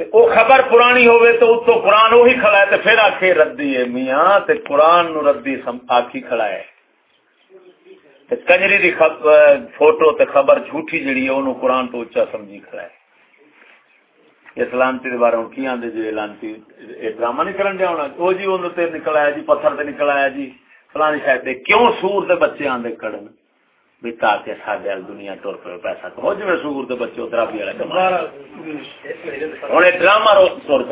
وہ خبر پرانی ہوئے تو اتو قرآن وہی کھڑا ہے تو پھر آخے ردی ہے میاں تے قرآن نو ردی آخی کھڑا ہے۔ تے کنجری دی فوٹو تے خبر جھوٹی جڑی ہے انہوں قرآن تو اچا سمجھی کھڑا ہے۔ اس لانتی بارے ہوں کی آدھے جی لانتی ڈرامہ نہیں کرن دیا ہونا؟ وہ جی انہوں تے نکل آیا جی پتھر تے نکل آیا جی فلانی شاید کیوں سور دے بچے آندے کڑن؟ بھی تاکہ دنیا ٹر پہ پیسہ سور دے بچے اترا بھی والا ہوں ڈرامہ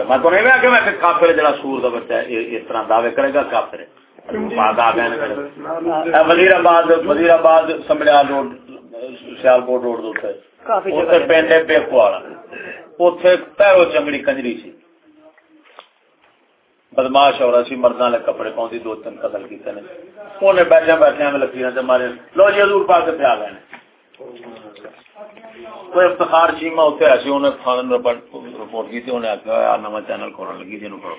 میں تو نہیں کہ میں کافر جڑا سور دا بچہ اس طرح دعوے کرے گا کافر وزیر آباد وزیر آباد سمبلیال روڈ روڈ پنڈ اتنے پیرو چمڑی کنجری سی۔ بدماش اور اسی مرداں والے کپڑے پاؤں دو تین قتل کیتے نے۔ انہیں بیٹھے بیٹھے میں لکیراں تے مارے، لو جی حضور پاک پیا گئے کوئی افتخار چیما اتنے ایسی انہیں فارن رپورٹ کی انہیں آخیا نواں چینل کھولنے لگی جنوں کرو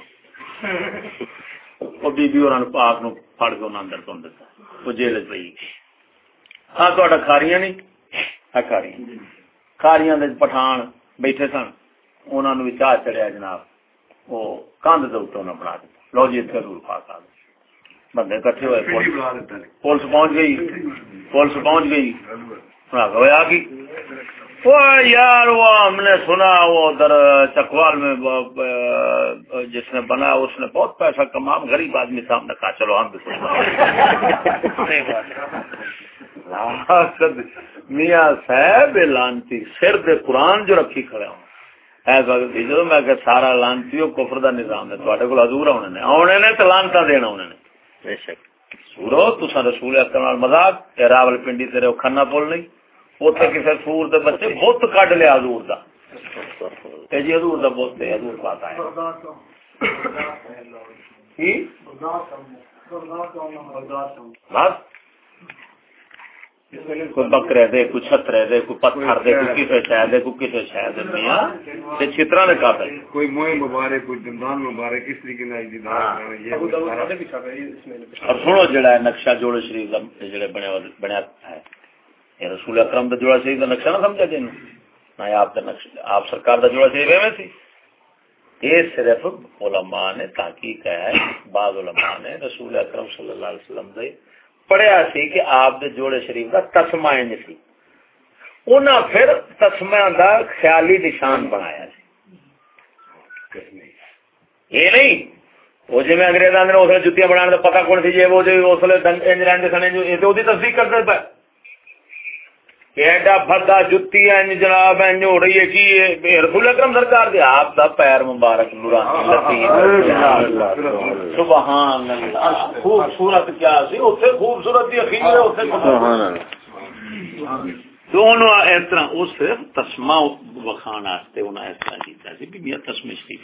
وہ بی بی اور پاک نو پھڑ کے انہوں اندر کون دیتا۔ وہ جیل پی ہاں تا کھاریاں نہیں ہاں کھاریاں۔ کھاریاں پٹھان بیٹھے سن۔ انہوں نے چاہ چڑھیا جناب۔ وہ کندھ کے اتنے بنا دیتا لو جی اتنے رول پاس آ بندے کٹھے ہوئے پولیس پہنچ گئی۔ پولیس پہنچ گئی۔ کی یار وہ ہم نے سنا وہ ادھر چکوال میں جس نے بنا اس نے بہت پیسہ کما غریب آدمی تھا ہم نے کہا چلو ہم بھی کچھ میاں صاحب لانتی سر دے قرآن جو رکھی کھڑے ہوں۔ جدو میں کہ سارا لانتی کفر دا نظام ہے حضور نے آنے نے تو لانتا دینا انہوں نے۔ بے شک۔ سورو تسا رسول اکرم مذاق راول پنڈی تیرے کھانا پول نہیں۔ اتنے کسی سور دے بچے بت کڈ لیا حضور دا۔ تے جی حضور دا بت حضور پاک آئے۔ بس۔ کوئی بکرے دے کوئی چھترے دے کوئی پتھر دے کوئی کسے شہ دے کوئی کسے شہ دے۔ میاں تے چھترا نے کہا کوئی موئے مبارک کوئی دندان مبارک اس طریقے نال دیدار اور سنو جڑا ہے نقشہ جوڑ شریف دا جڑے بنیا بنیا ہے۔ یہ رسول اکرم دا جوڑا شریف دا نقشہ نہ سمجھا نہ آپ دا نقشہ آپ سرکار دا جوڑا شریف سی۔ یہ صرف علماء نے تحقیق ہے بعض علماء نے رسول اکرم صلی اللہ علیہ وسلم دے پڑھیا سی کہ آپ دے جوڑے شریف کا تسما سی انہاں پھر تسما دا خیالی نشان بنایا سی یہ نہیں وہ جی میں انگریزاں نے اس جتیاں بنا پتا کون سی جی وہ جو اس لیے رہتے سنے جو یہ تو تصدیق کرتے پہ ایڈا پھدا جتی ہے جناب ہو رہی ہے کہ رسول اکرم سرکار دے آپ دا پیر مبارک نورانی سبحان اللہ۔ خوبصورت کیا سی اوتھے خوبصورت دی اخیر ہے اوتھے سبحان اللہ۔ دونوں اس طرح اس تسما وکھان واسطے انہاں اس طرح کیتا سی میاں شریف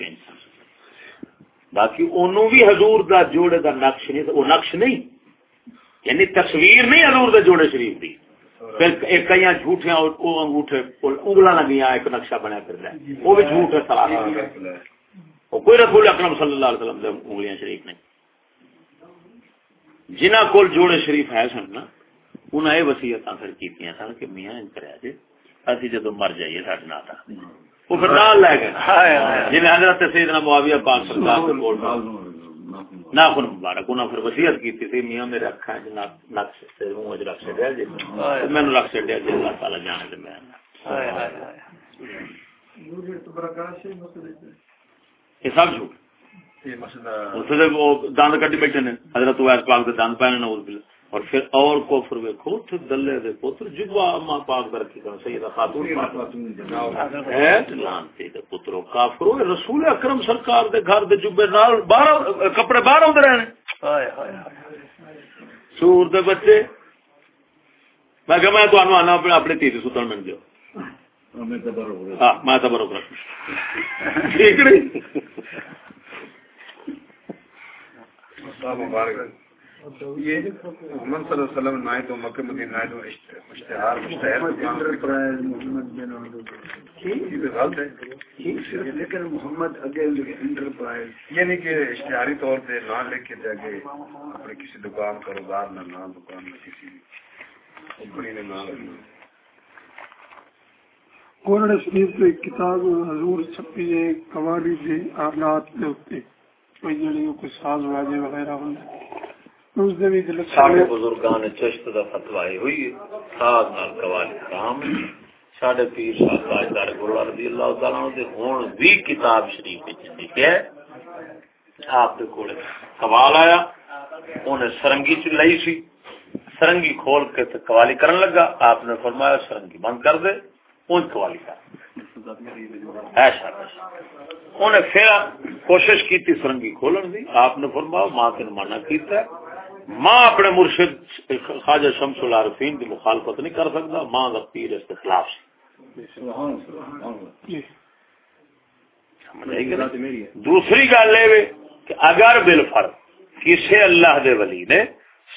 باقی انہوں بھی حضور دا جوڑے دا نقش نہیں نقش نہیں یعنی تصویر نہیں حضور دا جوڑے شریف دی۔ پھر کئی جھوٹیاں انگوٹھے انگلا لگیا ایک نقشہ بنیا پھر وہ بھی جھوٹ ہے سلام کوئی رسول اکرم صلی اللہ علیہ وسلم دے انگلیاں شریف نہیں جنہ کول جوڑے شریف ہے سن نا یہ وسیعت پھر کی سن کہ میاں ان جی اسی جدو مر جائیے وہ پھر نال لے گئے جنہیں حضرت سیدنا معاویہ پاک سرکار کے ناخن مبارک انہوں پھر وسیعت کی تھی میاں میرے اکھا ہے نقش سے منہ رکھ چڈیا جی۔ میں رکھ چڈیا جی اللہ تعالی جانے دے میں۔ یہ سب جھوٹ؟ دند کٹی بیٹھے نے حضرت پاک دند پہنے نوز بلا اور پھر اور کوفر ویکھو تے دلے دے پتر جگوا اما پاک در کی کر سیدہ خاتون ہے؟ لانتی دے پترو کافرو رسول اکرم سرکار دے گھر دے جبے نال باہر کپڑے باہر ہوندے رہنے۔ ہائے ہائے سور دے بچے۔ میں کہ میں تانوں آنا اپنی تیری ستن من دیو ہاں میں تبرک رکھ۔ ٹھیک نہیں؟ مبارک یہ محمد صلی اللہ علیہ وسلم نائے تو مکہ مدینہ نائے تو اشتہار لیکن محمد انٹرپرائز یعنی کہ اشتہاری طور پہ نہ لکھ کے جاگے اپنے کسی دکان کاروبار نہ نام دکان نہ کسی کمپنی نے نام کوڑے شریف سے ایک کتاب حضور چھپی ہے قوالی دے آلات دے اوتے کوئی جڑی کوئی ساز واجے وغیرہ ہوں بزرگان چشت دا ہوئی نال پیر صاحب تاجدار رضی اللہ تعالی عنہ دے کتاب شریف آپ دے قوال آیا انہیں سرنگی سی۔ سرنگی کھول کے قوالی کرن لگا۔ آپ نے فرمایا سرنگی بند کر دے ان قوالی کر۔ ایسا انہیں پھر کوشش کی تھی سرنگی کھولن دی۔ آپ نے فرمایا ماں کے منع کیتا ہے۔ ماں اپنے مرشد خواجہ شمس العارفین کی مخالفت نہیں کر سکتا ماں کا پیر اس کے خلاف سی۔ دوسری گل یہ کہ اگر بالفر کسی اللہ دے ولی نے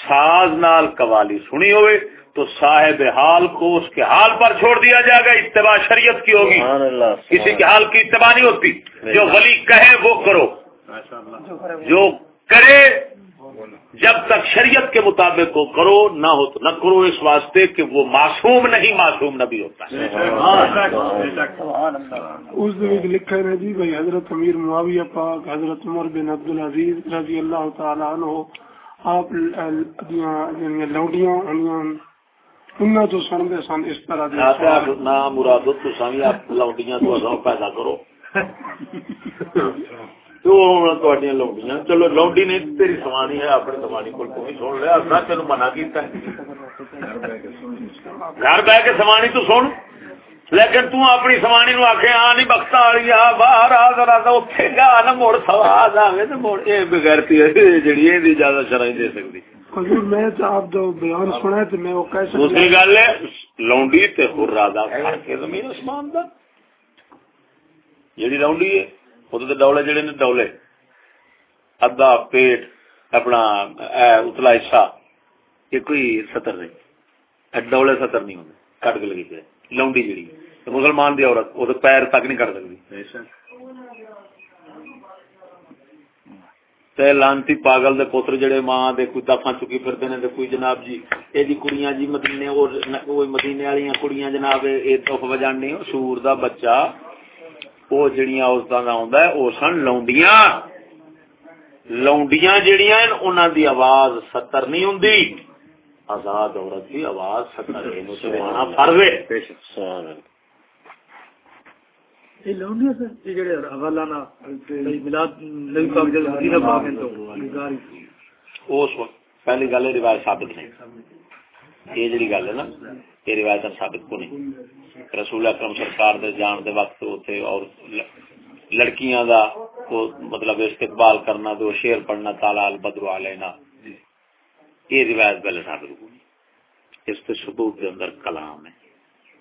ساز نال قوالی سنی ہوئے تو صاحب حال کو اس کے حال پر چھوڑ دیا جائے گا اتباع شریعت کی ہوگی۔ کسی کے حال کی اتباع نہیں ہوتی۔ جو ولی کہے وہ کرو۔ جو کرے جب تک شریعت کے مطابق وہ کرو نہ ہو تو نہ کرو اس واسطے کہ وہ معصوم نہیں معصوم نبی ہوتا اس دن لکھا ہے جی بھائی حضرت امیر معاویہ پاک حضرت عمر بن عبدالعزیز رضی اللہ تعالیٰ عنہ آپ لوڈیاں انہاں تو سن دے سن اس طرح دے نا مراد تو سامنے آپ لوڈیاں تو پیدا کرو۔ چلو لوڈی نے تیری سوانی ہے اپنے سوانی کو سن لیا تین منع کیتا ہے گھر بہ کے سوانی تو سن لیکن تو اپنی سوانی نو آخ آ نہیں بخت والی آ باہر آ ذرا اتنے گا نا مڑ سواد آئے تو مڑ یہ بغیر جڑی یہ زیادہ شرح دے سکتی دوسری گل ہے لونڈی تے خرا دا زمین آسمان دا جیڑی لونڈی ہے ڈولے جڑے نے ڈولے ادا پیٹ اپنا اتلا حصہ۔ یہ کوئی سطر نہیں۔ ڈولے سطر نہیں ہوتے کٹ کے لگی پہ لونڈی جڑی۔ مسلمان دی عورت وہ پیر تک نہیں کٹ سکتی لانتی پاگل دے پوتر جڑے ماں دے کوئی دفاں چکی پھرتے نے کوئی جناب جی اے جی کڑیاں جی مدینے اور مدینے والی کڑیاں جناب اے تحف بجانے سور دا بچہ۔ وہ جڑیاں آتا ہے وہ سن لونڈیاں لونڈیاں جڑیاں انہوں دی آواز ستر نہیں ہوں آزاد عورت کی آواز ستر فرض پہلی گل روایت ثابت نہیں یہ جڑی گل ہے نا یہ روایت ثابت کو نہیں رسول اکرم سرکار دے جان دے وقت ہوتے اور لڑکیاں دا کو مطلب استقبال کرنا دو شیر پڑھنا تالا البدر علینا یہ روایت پہلے ثابت کو اس پہ ثبوت کے اندر کلام ہے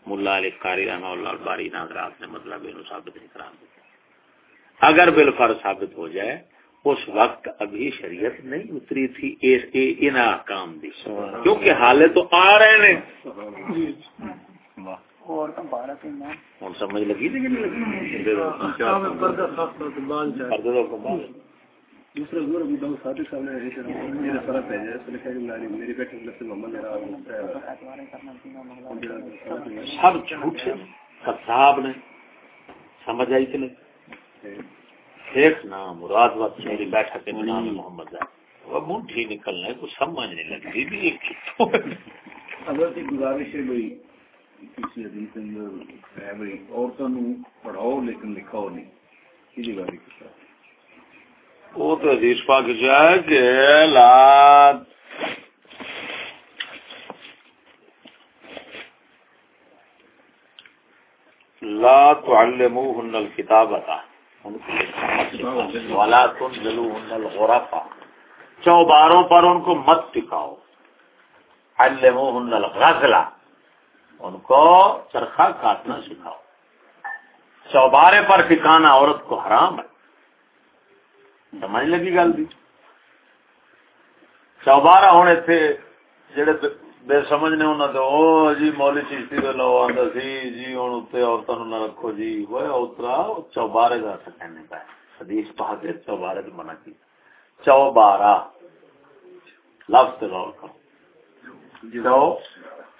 ملا علی قاری رحمہ اللہ الباری ناظرات نے مطلب انہوں ثابت نہیں کرا دیا اگر بالفر ثابت ہو جائے اس وقت ابھی شریعت نہیں اتری تھی ان کام دی کیونکہ حالے تو آ رہے ہیں سمجھ لگی تھی سب جھوٹے صاحب نے سمجھ آئی کہ نہیں؟ ایک نام مراد وقت میری بیٹھا کے نام محمد ہے۔ وہ منٹھی نکلنا ہے کچھ سمجھ نہیں لگتی بھی حضرت گزارش ہے بھائی کسی حدیث اندر ہے بھائی پڑھاؤ لیکن لکھاؤ نہیں کسی باری وہ تو حدیث پاک جائے کہ لا لا تعلموهن الكتابة والا تم جلو الغرفا چوباروں پر ان کو مت ٹکاؤ علموهن الغزلہ ان کو چرخا کاٹنا سکھاؤ۔ چوبارے پر ٹھکانا عورت کو حرام ہے۔ سمجھ لگی گل بھی چوبارہ ہونے تھے جڑے بے سمجھنے انہوں نے او جی مولی چیشتی دے لو آندا سی جی ہن اوتے عورتاں نہ رکھو جی۔ وہ اترا چوبارے دا کہنے کا حدیث پاک دے چوبارے تے منع کی چوبارہ۔ لفظ غور کرو۔ جی۔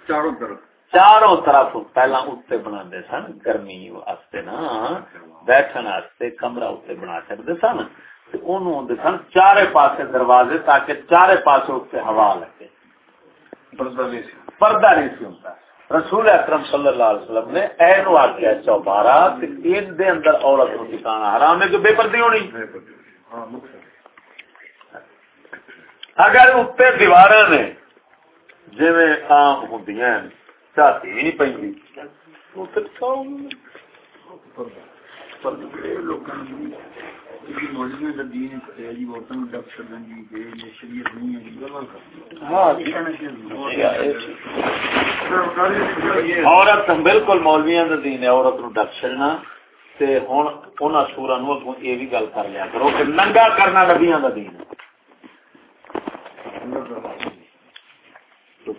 چاروں طرف۔ چاروں طرف پہلا اتنے بنا سن گرمی واسطے نا بیٹھن واسطے کمرہ اتنے بنا سکتے سن۔ سن چارے پاسے دروازے تاکہ چارے پاسے اتنے ہوا لگے۔ پردہ نہیں سی۔ ہوتا رسول اکرم صلی اللہ علیہ وسلم نے این واقعہ چوبارہ ان دے اندر عورت کو ٹھکانا حرام ہے کہ بے پردی ہونی؟ اگر اتنے دیوار نے جی آم ہوں چاہتی بھی نہیں پی عورت بالکل مولویا دین ہے عورت نو ڈک چڑنا ہوں سورا نو اگوں یہ بھی گل کر لیا کرو کہ ننگا کرنا نبیا کا دین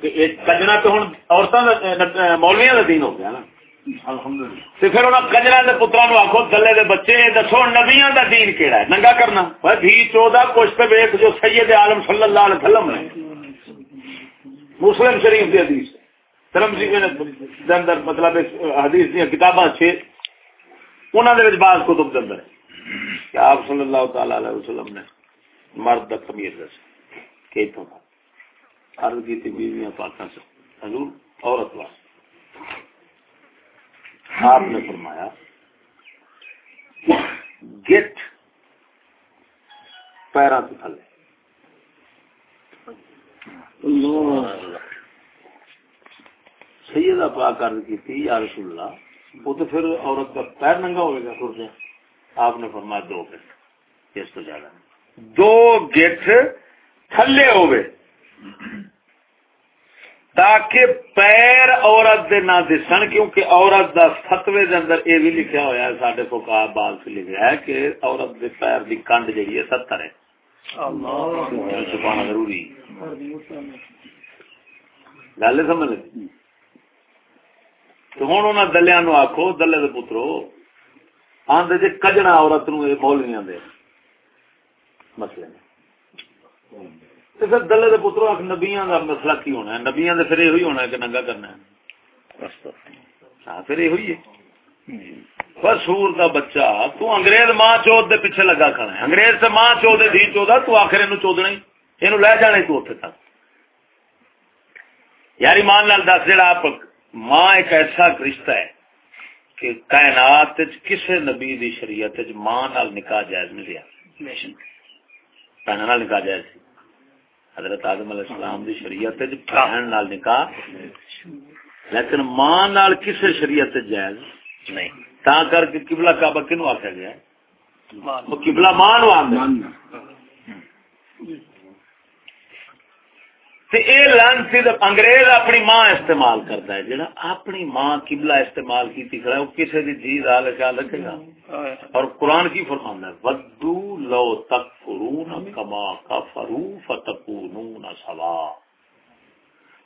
کیونکہ کجنا تو ہوں عورتوں مولویا کا دین ہو گیا نا۔ پھر کجرا کے پترا نو آخو گلے دے بچے دسو نبیا کا دین کہڑا ہے؟ ننگا کرنا۔ دھی چودہ کچھ پہ ویخ جو سید عالم صلی اللہ علیہ وسلم نے۔ مسلم شریف کی حدیث۔ دھرم جی اندر مطلب حدیث دیا کتاباں چھ انہوں نے بعض کتب اندر کہ آپ صلی اللہ تعالی علیہ وسلم نے مرد کا خمیر دس کہ عرض کی تھی بیویاں پاکاں سے حضور عورت واسطے آپ نے فرمایا گٹ پیرا تو تھلے۔ سیدہ پاک عرض کی تھی، یا رسول اللہ، وہ تو پھر عورت کا پیر ننگا ہوئے گا سوچے آپ نے فرمایا دو گٹ اس تو زیادہ دو گٹ تھلے ہوئے تاکہ پیر عورت دے نہ دسن کیونکہ عورت دا فتوے دے اندر اے بھی لکھیا ہوا ہے ساڈے بال سے لکھیا ہے کہ عورت دے پیر دی کنڈ جڑی ہے 70 ہے۔ اللہ۔ سبحان ضروری۔ گل سمجھ لگی؟ تو ہن انہاں دلیاں نو آکھو دلے دے پترو آندے جے کجنا عورت نو اے مولویاں دے مسئلے پھر دلے دے پترو نبیاں کا مسئلہ کی ہونا ہے؟ نبیاں دے پھر یہ ہونا ہے کہ ننگا کرنا ہے۔ ہاں پھر یہ ہوئی ہے۔ سور دا بچہ تو انگریز ماں چوت دے پیچھے لگا کھڑا ہے۔ انگریز سے ماں چو دے دھی چودا تو آخر یہ چودنا ہی۔ یہ لے جانا تو اتنے تک۔ یاری مان لال دس جڑا آپ ماں ایک ایسا رشتہ ہے کہ کائنات کسے نبی دی شریعت ماں نال نکاح جائز دیا بہن نکاح جائز سی حضرت آدم علیہ السلام دی شریعت بہن نال نکاح۔ لیکن ماں نال کسے شریعت جائز نہیں۔ تا کر کے قبلہ کعبہ کنو آکھا گیا ہے؟ قبلہ ماں نو آندا تے اے لانتی انگریز اپنی ماں استعمال کرتا ہے جڑا اپنی ماں قبلہ استعمال کی کھڑا وہ کسی دی جی دال خیال رکھے گا؟ اور قرآن کی فرمانا ہے ودو لو تکفرون کما کفرو فتکونون سوا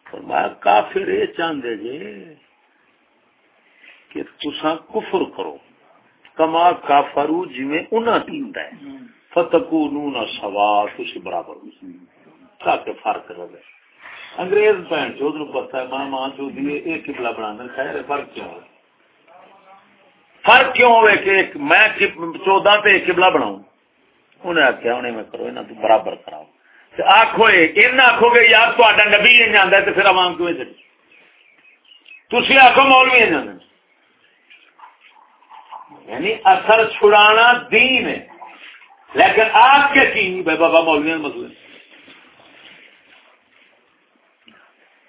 فرمایا کافر یہ چاہتے جے کہ تسا کفر کرو۔ کما کافرو جی میں انہاں کیتا ہے۔ فتکونون سوا تسی برابر ہو۔ تاکہ فرق رہے انگریز بہن چود نو پتا ہے، ماں ماں چود یہ کبلا بنا خیر فرق کیوں ہے فرق کیوں ہوئے کہ میں چودہ پہ کبلا بناؤں؟ انہیں آخیا انہیں میں کرو انہیں تو برابر کراؤ آخو یہ آخو گے یار تا نبی یہ آتا ہے تو پھر عوام کیوں چلی؟ تھی آخو مولوی جانا یعنی اثر چھڑانا دین ہے۔ لیکن آپ کے کی؟ بھائی بابا مولوی مسئلے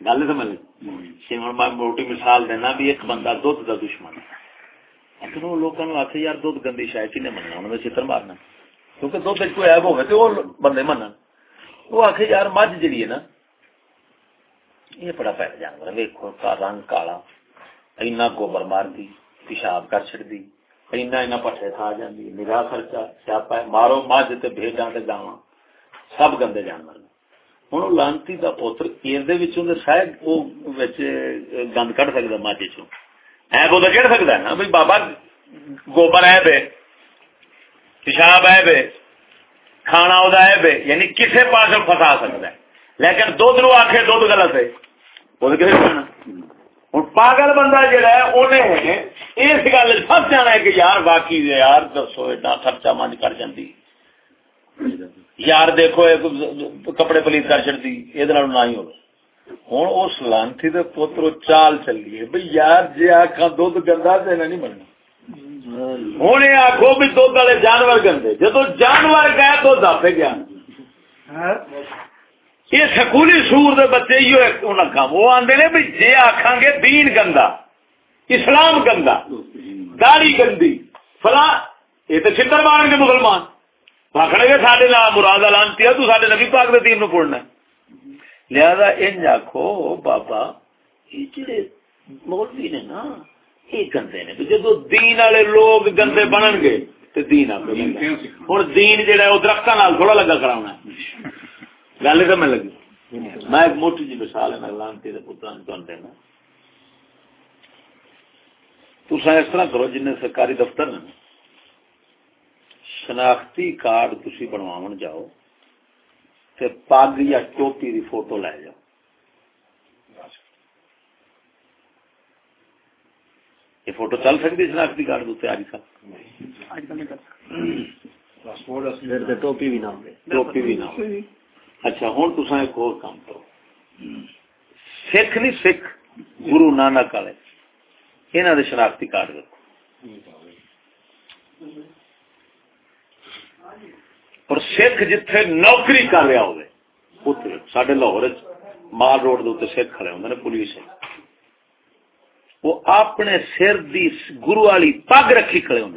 گل سمجھ میں موٹی مثال دینا بھی ایک بندہ دھد کا دشمن ہے۔ لیکن وہ لوگوں نے آخر یار دھد گندی شاید کھنے مننا؟ انہوں نے چتر مارنا۔ کیونکہ دھد کوئی ایب ہوگا تو وہ بندے من وہ آخر یار مجھ جی ہے نا، یہ بڑا پیدا جانور ہے۔ ویکو کا رنگ کالا، اینا گوبر مار دی پیشاب کر چڑ دی اینا اینا پٹھے کھا جاندی، نگاہ خرچہ سیاپا ہے مارو مجھ تے بھیجاں تے گاواں۔ سب گندے جانور نے۔ ہوں لانتی کا پوتر شاید گند کٹ سکتا ماجے چو ایب وہ کہہ سکتا ہے نا بھائی بابا گوبر ایب ہے پیشاب ایب ہے کھانا وہ ایب ہے یعنی کسی پاس فسا سکتا ہے لیکن دھد نو آخے دھد غلط ہے وہ کسی کہنا ہوں پاگل بندہ جہا ہے انہیں اس گل فس جانا ہے کہ یار باقی یار دسو ایڈا خرچہ من کر جاتی یار دیکھو کپڑے پلیت کر چڑتی یہ نہ ہی ہو ہوں اس لانتی دے پوترو چال چلیے بھائی یار جی آخا دھد گندا تو نہیں بننا ہوں یہ آخو بھی دھد والے جانور گندے۔ جدو جانور گیا تو دپ گیا۔ یہ سکولی سور دے بچے کام وہ آدھے نے بھی جی آخان گے، دین گندا، اسلام گندا داڑی گندی، فلاں، یہ تو چتر مارن گے مسلمان۔ آخر گے سارے مراد لانتی ہے تو سارے نبی پاک دے دین نو پڑھنا لہذا ان آخو بابا یہ جڑے مولوی نے نا یہ گندے نے۔ جدو دین والے لوگ گندے بنن گے دین آپ دین تھوڑا لگا کرا گل میں لگی۔ میں ایک موٹی جی مثال ہے لانتی پترا دینا تصا اس طرح کرو جن سرکاری دفتر شناختی کارڈ تھی بنوا جاؤ تے پگ یا ٹوپی دی فوٹو لے جاؤ۔ یہ فوٹو چل سکتی شناختی کارڈ دوتے آج کل؟ ٹوپی بھی نہ ٹوپی بھی نہ اچھا ہوں تصا ایک اور کام کرو۔ سکھ نہیں سکھ گرو نانک والے دے شناختی کارڈ رکھو۔ اور سکھ جتھے نوکری کر رہا ہو سڈے لاہور مال روڈ دے سکھ کھڑے ہوں پولیس وہ اپنے سر دی گرو والی پگ رکھی کھڑے ہوں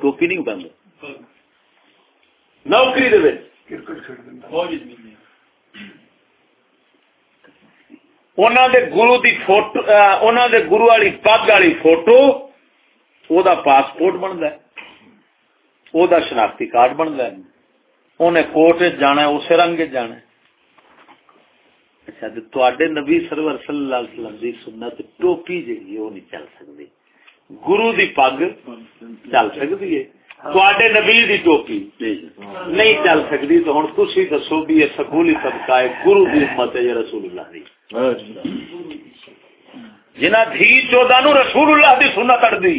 ٹوپی نہیں۔ پہنتے نوکری دے گرو دی فوٹو دے گرو والی پگ والی فوٹو او دا پاسپورٹ بنتا ہے۔ او دا شناختی کارڈ بنتا ہے انہیں کوٹ جانا ہے اسے رنگ جانا ہے اچھا تے نبی سرور صلی اللہ علیہ وسلم دی سنت ٹوپی جی وہ نہیں چل سکتی گرو دی پگ چل سکتی ہے تے نبی دی ٹوپی نہیں چل سکتی تو ہوں تھی دسو بھی یہ سکولی طبقہ ہے گرو دی امت ہے رسول اللہ دی جنہ دھی چودہ نو رسول اللہ دی سنت اڑ دی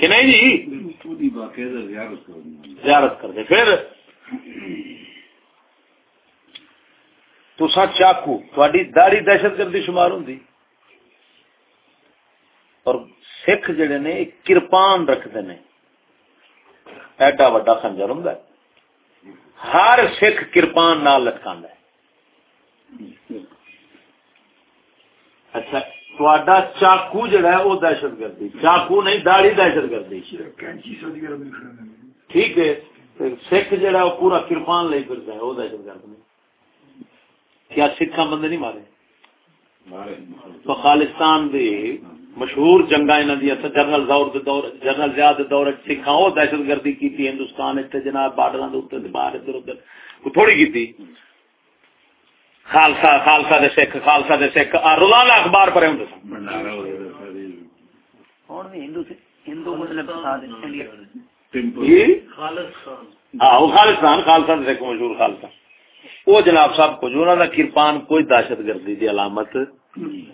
کہ نہیں جی؟ زیارت کر دے۔ پھر تو چاقو تھوڑی داڑی دہشت گردی شمار ہوں اور سکھ جڑے نے کرپان رکھتے ہیں ایڈا وا خنجر ہوں ہر سکھ کرپان نال لٹکا اچھا تھوڑا چاقو جڑا ہے وہ دہشت گردی چاقو نہیں داڑی دہشت گردی ٹھیک ہے سکھ جڑا وہ پورا کرپان لے پھرتا ہے وہ دہشت گرد نہیں کیا سکھا بندے نہیں مارے تو خالستان دے مشہور جنگا جنرل دور جنرل زیاد دور سکھا دہشت گردی کی ہندوستان جناب بارڈر باہر ادھر ادھر تھوڑی کی خالصہ خالصہ دے سکھ خالصہ دے سکھ۔ روزانہ اخبار پڑے ہوں خالصان خالصہ دے سکھ مشہور خالصہ۔ وہ جناب صاحب کو جو انہوں نے کرپان کوئی دہشت گردی دی علامت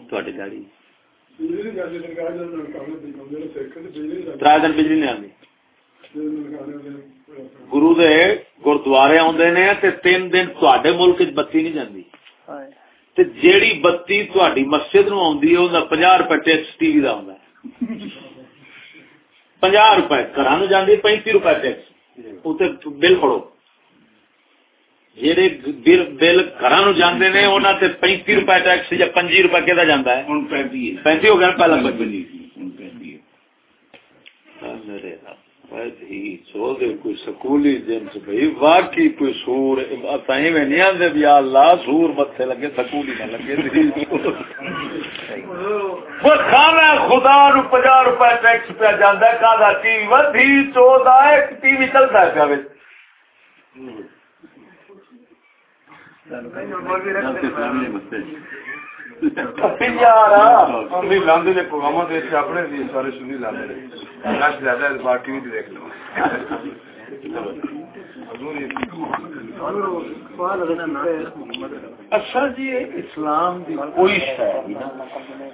تھوڑی گاڑی تر دن بجلی نہیں آتی گرو دے گردوارے آدھے نے تین دن تے ملک بتی نہیں جاتی جیڑی بتی تھی مسجد نو آدھی ہے پنجا روپے ٹیکس ٹی وی کا آتا پنجا روپے گھر جاتی پینتی روپے ٹیکس اتنے بل پڑو جہے بل گھر جانے نے انہوں نے پینتی روپے ٹیکس یا پنجی روپے کہ جانا ہے پینتی ہو گیا پہلا کوئی سکولی جنس بھائی، واقعی کوئی سور تھی میں نہیں آدھے بھی اللہ، سور متے لگے، سکولی نہ لگے۔ کھانا خدا نو پناہ روپے ٹیکس پہ جانا کا ٹی وی چودہ ٹی وی چلتا ہے پیا اپنے سارے سنی لانے پارٹی بھی دیکھ لو اچھا جی اسلام دی کوئی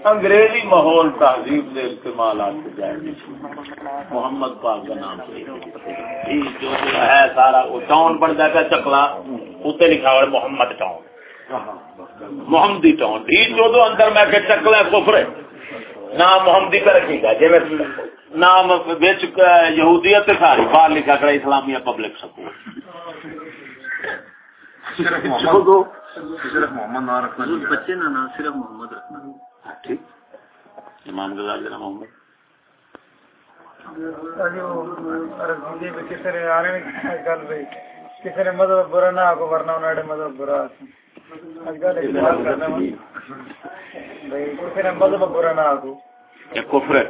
انگریزی ماحول تہذیب دے کے استعمالات جائے محمد پاک کا نام جی، جو ہے سارا، وہ ٹاؤن بن جاتا چکلا اتنے لکھا ہوا محمد ٹاؤن محمدی ٹاؤن ٹھیک جی، جو اندر میں کہ چکلا کفر نام محمدی کا رکھے گا جی نام یہودیت ساری باہر لکھا اسلامیہ پبلک سکول صرف محمد نام رکھنا بچے نام صرف محمد رکھنا۔ ٹھیک۔ امام غزال جناب محمد۔ کسی نے مطلب برا نہ آگو ورنہ انہوں نے مطلب برا یہ کفر ہے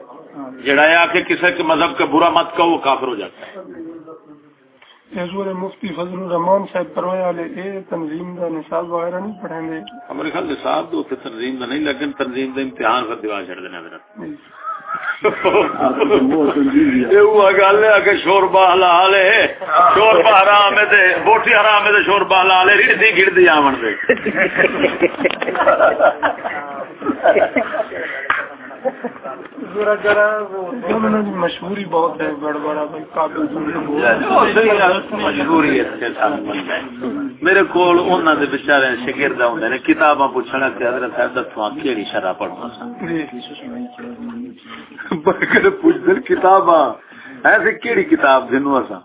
جڑا ہے کہ کسی کے مذہب کا برا مت کہو وہ کافر ہو جاتا ہے حضور مفتی فضل الرحمان صاحب پروے والے اے تنظیم دا نصاب وغیرہ نہیں پڑھیں ہمارے خیال نصاب تو تنظیم دا نہیں لیکن تنظیم دا امتحان کر دیوا چھڑ دینا میرا گل ہے شوربا حلال ہے شوربا حرام ہے بوٹی حرام ہے شوربا حلال ہے ریڑتی گڑتی آمن دے۔ مشہوری بہت ہے بڑا بڑا مجبوری میرے کو بچارے شگرد ہوں نے کتاباں پوچھنا کہ حضرت صاحب دسو کہڑی شرح پڑھنا پوچھتے کتاباں ایسے کہڑی کتاب دنو اصا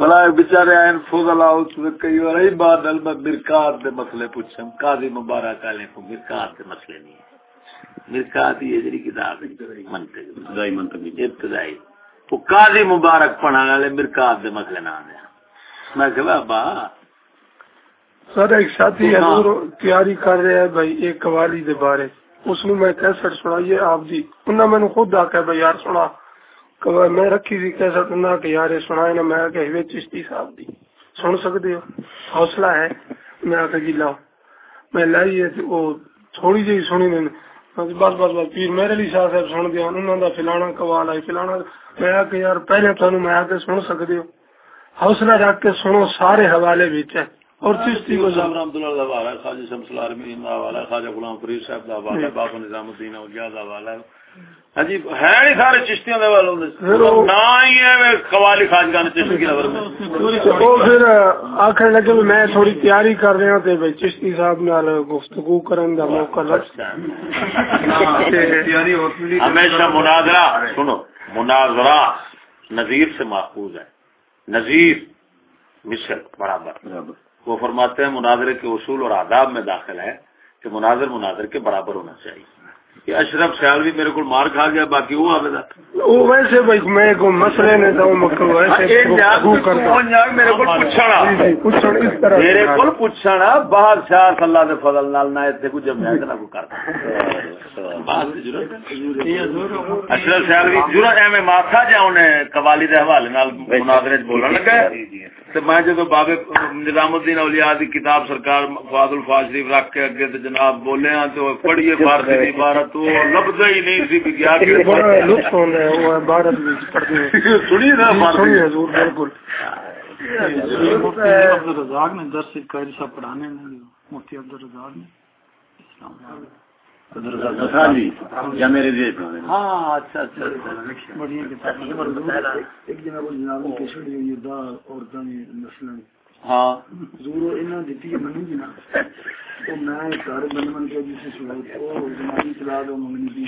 بلا بچارے آئین فضل آؤ کئی بار بعد مرکات دے مسئلے پوچھم قاضی مبارک والے کو مرکات دے مسئلے نہیں مرکات یہ جڑی کتاب ابتدائی منطق ابتدائی وہ قاضی مبارک پڑھانے والے مرکات دے مسئلے نہ آنے میں کہ بابا سر ایک ساتھی تیاری کر رہے ہیں بھائی ایک قوالی دے بارے اس میں میں کیسٹ سنائیے آپ جی انہوں نے خود آکا بھائی یار سنا میں رکھی تھی کیسٹ انہوں کہ یار سنائے نا میں کہ چشتی صاحب دی سن سکتے ہو حوصلہ ہے میں آکا جی لاؤ میں لائی ہے وہ تھوڑی جی سنی میں بس بس پیر میرے لیے شاہ صاحب سن دیا۔ انہوں کا فلانا کمال ہے فلانا میں آ کے یار پہلے تمہیں میں آ کے سن سکتے ہو۔ حوصلہ رکھ کے سنو سارے حوالے بچ ہے۔ اور چشتی کو رحمۃ اللہ کا حوالہ خواجہ شمس العالمین کا حوالہ خواجہ غلام فرید صاحب کا حوالہ بابا نظام الدین اولیاء کا حوالہ جی ہے نہیں سارے چشتیاں دے والوں نہ ہی ہے قوالی خواجگان چشتی کی نظر میں۔ وہ پھر آخر لگے میں تھوڑی تیاری کر رہا ہوں تے بھائی چشتی صاحب نال گفتگو کرن دا موقع لگ ہمیشہ مناظرہ سنو مناظرہ نظیر سے محفوظ ہے۔ نظیر مصر برابر۔ وہ فرماتے ہیں مناظرے کے اصول اور آداب میں داخل ہے کہ مناظر مناظر کے برابر ہونا چاہیے۔ اشرف سیال بھی میرے کو مار کھا گیا باقی وہ آگے وہ ویسے بھائی میں کو مسئلے نے تو مکر ویسے میرے کو پوچھنا۔ میرے کو پوچھنا بادشاہ اللہ دے فضل نال نہ تے کچھ میں نہ کو کرتا اشرف سیال بھی ضرورت ہے میں ماسا جا انہیں قوالی دے حوالے نال مناظرے بولن لگا میں جدو بابے نظام الدین اولیاء دی کتاب سرکار الفاظ شریف رکھ کے اگے تو جناب بولے ہاں تو پڑھیے فارسی دی عبارت لفظ ہی نہیں سی کہ کیا کہ بڑا لطف ہوندا ہے وہ عبارت وچ سنی نا فارسی حضور بالکل۔ مفتی عبد الرزاق نے درس قاری صاحب پڑھانے میں مفتی عبد الرزاق نے اسلام ہاں اچھا اچھا بڑی کتاب ایک جناب جناب کی چھڑی ہوئی دا عورتاں دی نسل ہاں۔ ضرور انہاں دتی ہے منی جنا تو میں گھر بن بن کے جس سے او زمانی چلا دو منگنی دی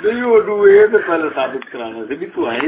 نہیں وہ تو یہ تو پہلے ثابت کرانا سی بھی تو ہے